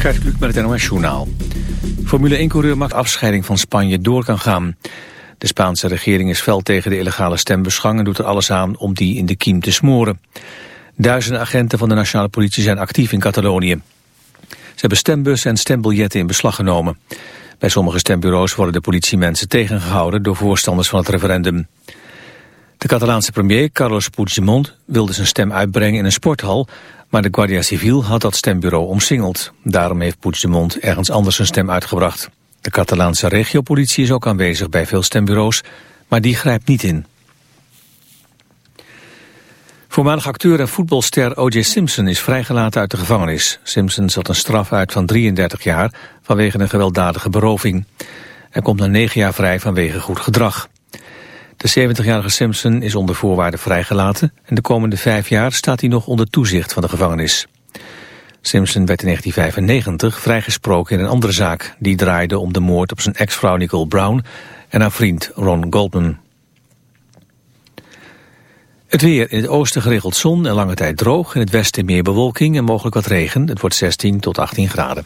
Gert Kluk met het NOS Journaal. Formule 1-coureur mag afscheiding van Spanje door kan gaan. De Spaanse regering is fel tegen de illegale stembusgang... en doet er alles aan om die in de kiem te smoren. Duizenden agenten van de nationale politie zijn actief in Catalonië. Ze hebben stembussen en stembiljetten in beslag genomen. Bij sommige stembureaus worden de politiemensen tegengehouden... door voorstanders van het referendum. De Catalaanse premier Carlos Puigdemont wilde zijn stem uitbrengen in een sporthal... maar de Guardia Civil had dat stembureau omsingeld. Daarom heeft Puigdemont ergens anders zijn stem uitgebracht. De Catalaanse regiopolitie is ook aanwezig bij veel stembureaus, maar die grijpt niet in. Voormalig acteur en voetbalster O.J. Simpson is vrijgelaten uit de gevangenis. Simpson zat een straf uit van 33 jaar vanwege een gewelddadige beroving. Hij komt na 9 jaar vrij vanwege goed gedrag. De 70-jarige Simpson is onder voorwaarden vrijgelaten... en de komende vijf jaar staat hij nog onder toezicht van de gevangenis. Simpson werd in 1995 vrijgesproken in een andere zaak. Die draaide om de moord op zijn ex-vrouw Nicole Brown en haar vriend Ron Goldman. Het weer. In het oosten geregeld zon en lange tijd droog. In het westen meer bewolking en mogelijk wat regen. Het wordt 16 tot 18 graden.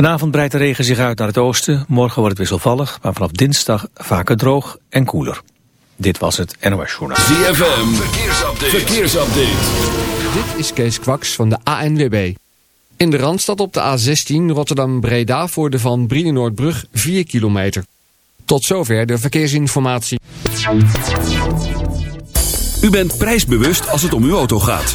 Vanavond breidt de regen zich uit naar het oosten. Morgen wordt het wisselvallig, maar vanaf dinsdag vaker droog en koeler. Dit was het NOS Journaal. ZFM. Verkeersupdate. Verkeersupdate. Dit is Kees Kwaks van de ANWB. In de Randstad op de A16 Rotterdam-Breda voor de Van Brienenoordbrug 4 kilometer. Tot zover de verkeersinformatie. U bent prijsbewust als het om uw auto gaat.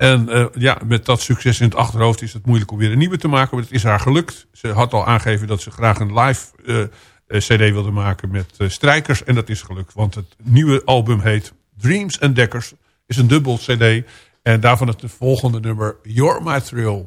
En eh, ja, met dat succes in het achterhoofd is het moeilijk om weer een nieuwe te maken. Maar het is haar gelukt. Ze had al aangegeven dat ze graag een live eh, eh, cd wilde maken met strijkers. En dat is gelukt. Want het nieuwe album heet Dreams and Deckers. Is een dubbel cd. En daarvan het volgende nummer You're My Thrill.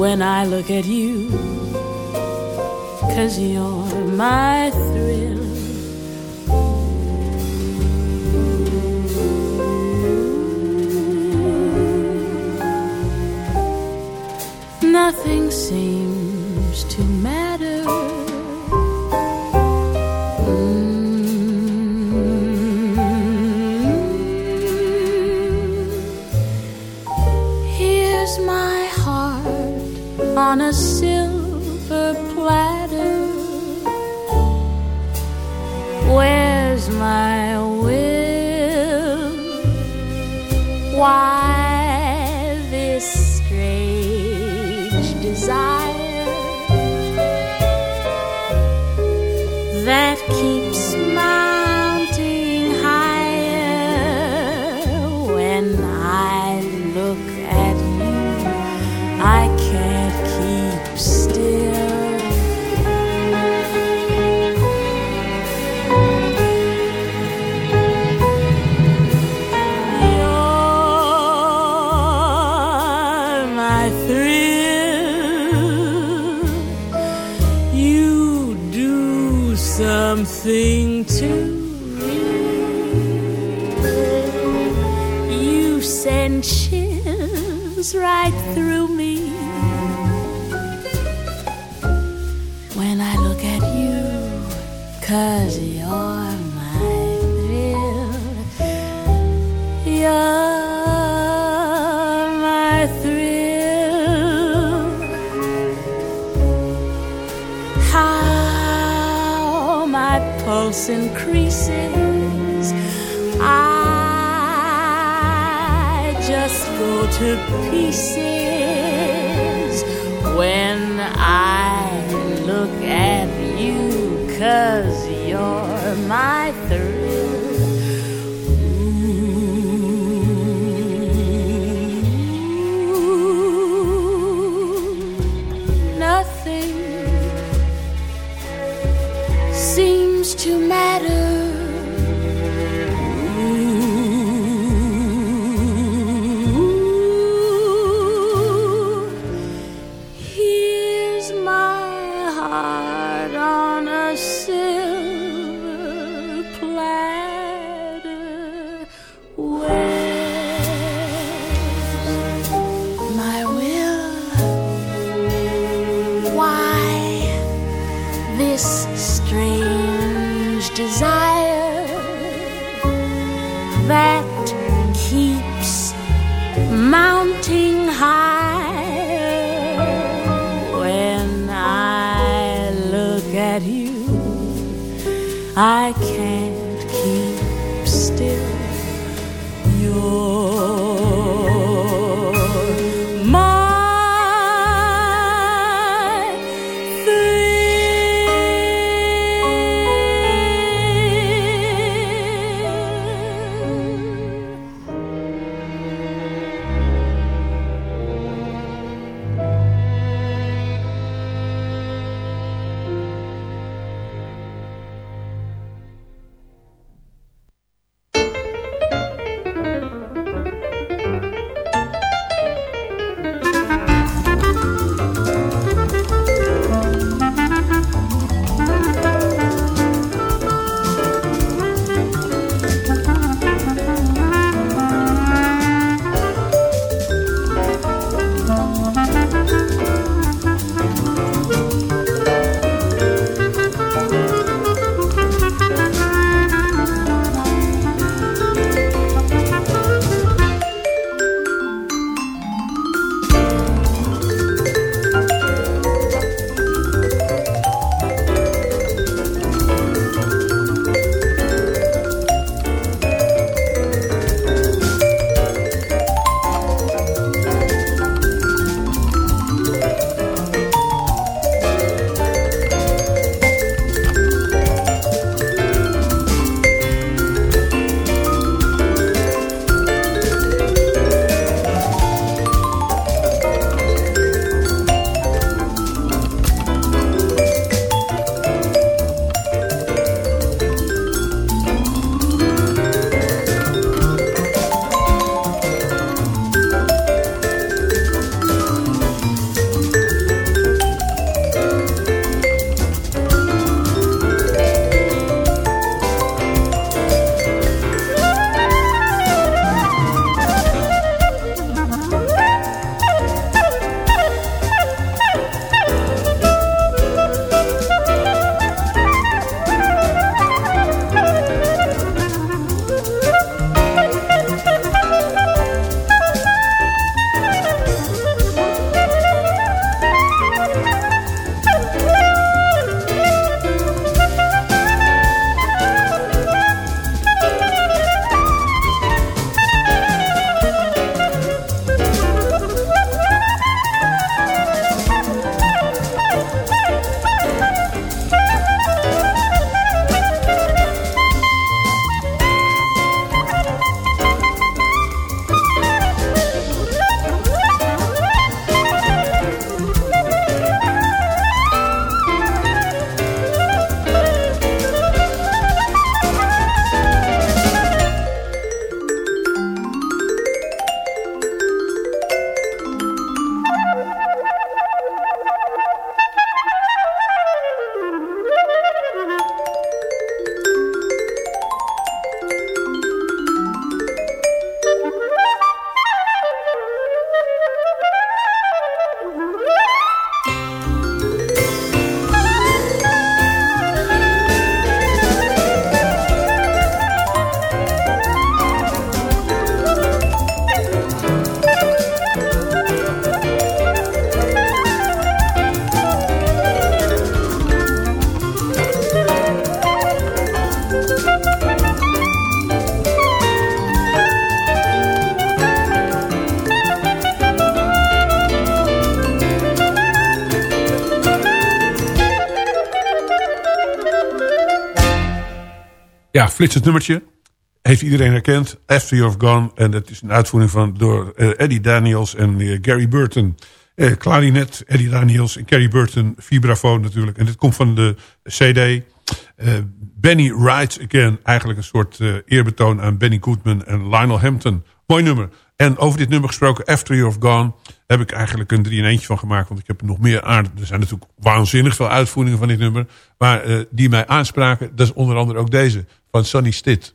when I look at you. Cause you're my thrill. Nothing seems on a silver to Ja, flitsend nummertje. Heeft iedereen herkend. After You're Gone. En dat is een uitvoering van door eh, Eddie Daniels en Gary Burton. Eh klarinet, Eddie Daniels en Gary Burton. Vibrafoon natuurlijk. En dit komt van de CD. Eh, Benny Rides Again. Eigenlijk een soort eerbetoon aan Benny Goodman en Lionel Hampton. Mooi nummer. En over dit nummer gesproken, After You're Gone... heb ik eigenlijk een 3 in eentje van gemaakt. Want ik heb nog meer aan. Er zijn natuurlijk waanzinnig veel uitvoeringen van dit nummer. Maar eh, die mij aanspraken, dat is onder andere ook deze. Van Sonny Stitt.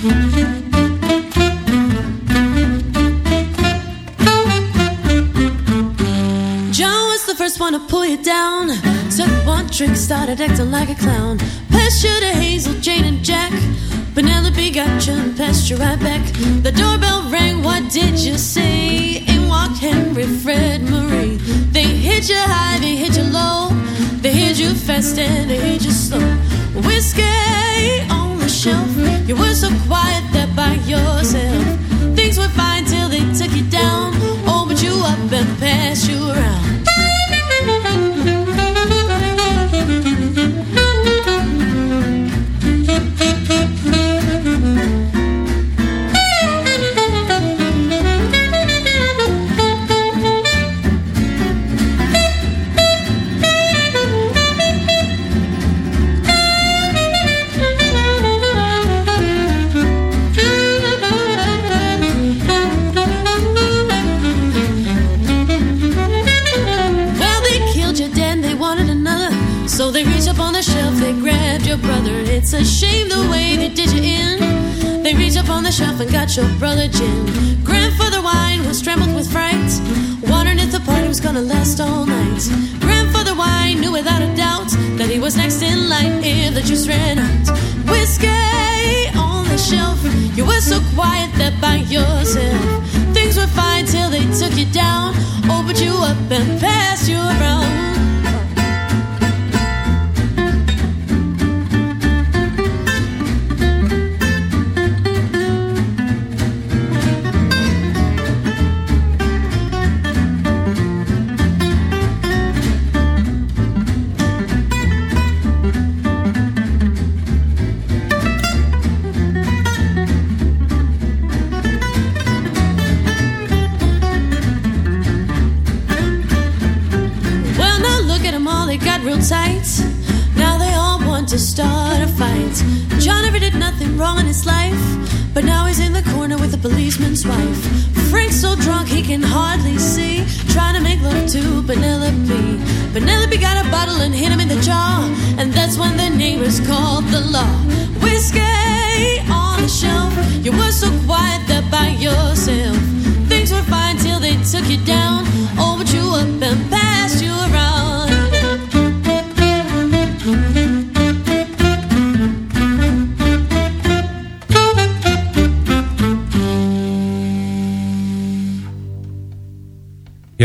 John was the first one to pull you down. Took one drink, started acting like a clown. Passed you to Hazel, Jane, and Jack. Penelope got you and passed you right back. The doorbell rang, what did you say? In walked Henry, Fred, Marie. They hit you high, they hit you low. They hit you fast and they hit you slow. Whiskey on the shelf. You were so quiet there by yourself. Things were fine till they took you down. Oh, Opened you up and passed you around.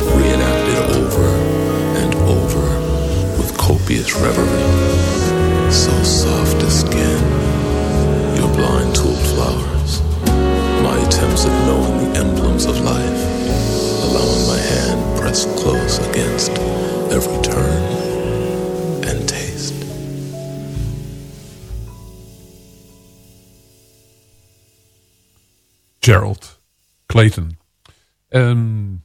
reenacted over and over with copious reverie. So soft as skin, your blind tooled flowers. My attempts at knowing the emblems of life allowing my hand pressed close against every turn and taste. Gerald Clayton. En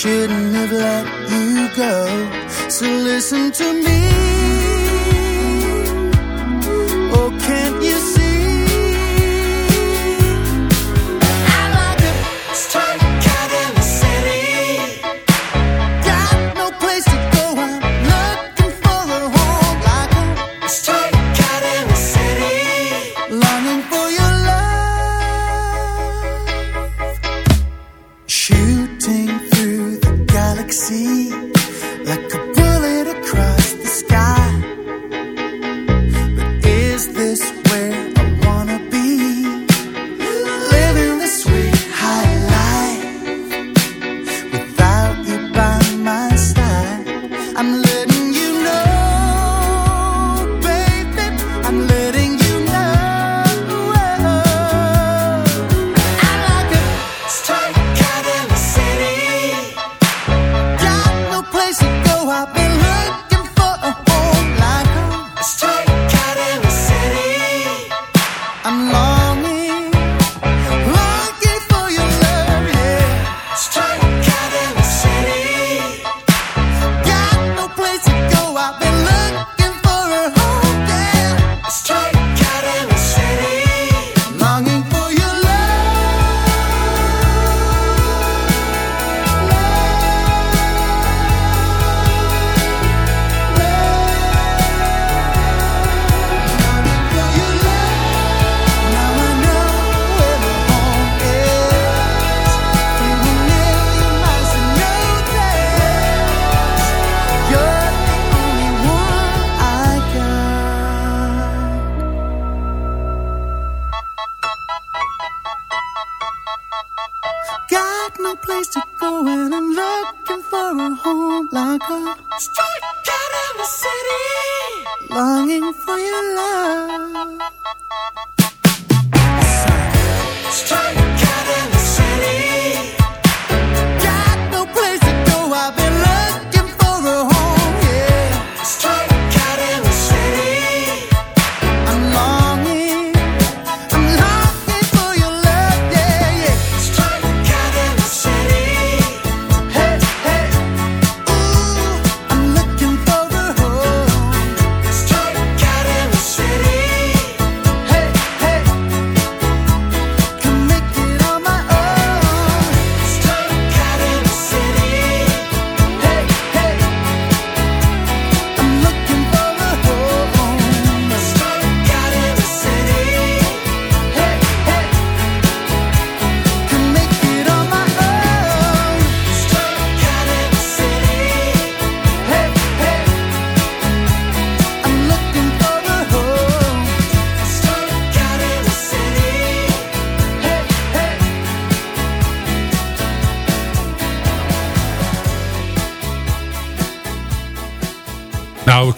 Shouldn't have let you go. So listen to me.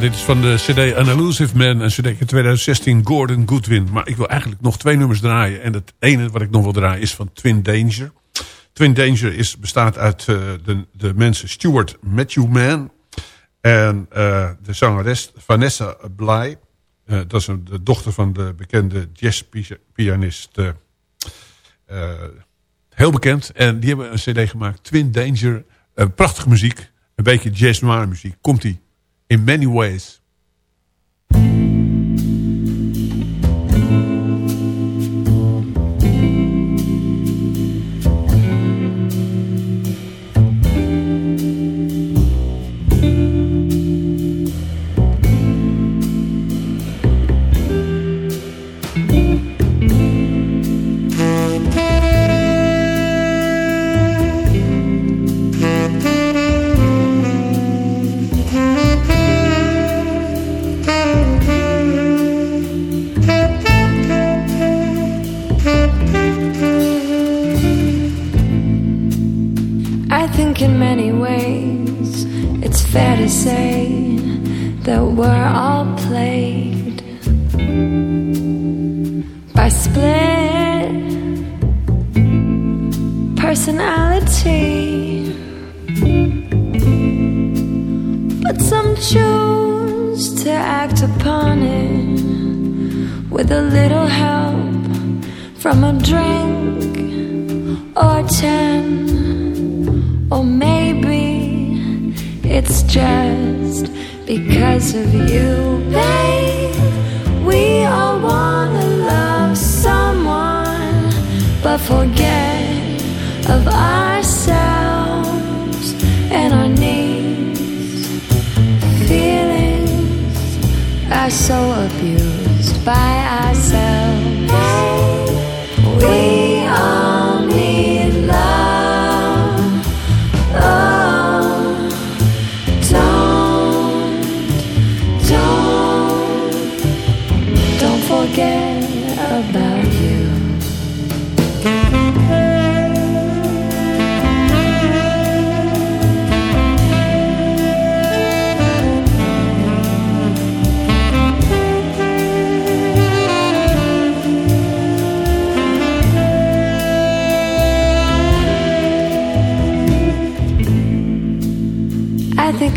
Dit is van de CD An Elusive Man en CD 2016 Gordon Goodwin. Maar ik wil eigenlijk nog twee nummers draaien. En het ene wat ik nog wil draaien is van Twin Danger. Twin Danger is, bestaat uit uh, de, de mensen Stuart Matthew Man en uh, de zangeres Vanessa Bly. Uh, dat is een, de dochter van de bekende jazzpianist. heel bekend. En die hebben een cd gemaakt, Twin Danger. prachtige muziek, een beetje jazz noir muziek. Komt-ie. In many ways.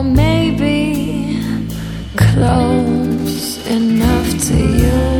or maybe close enough to you.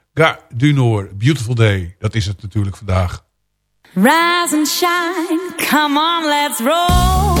Gare du Nord, Beautiful Day. Dat is het natuurlijk vandaag. Rise and shine, come on, let's roll.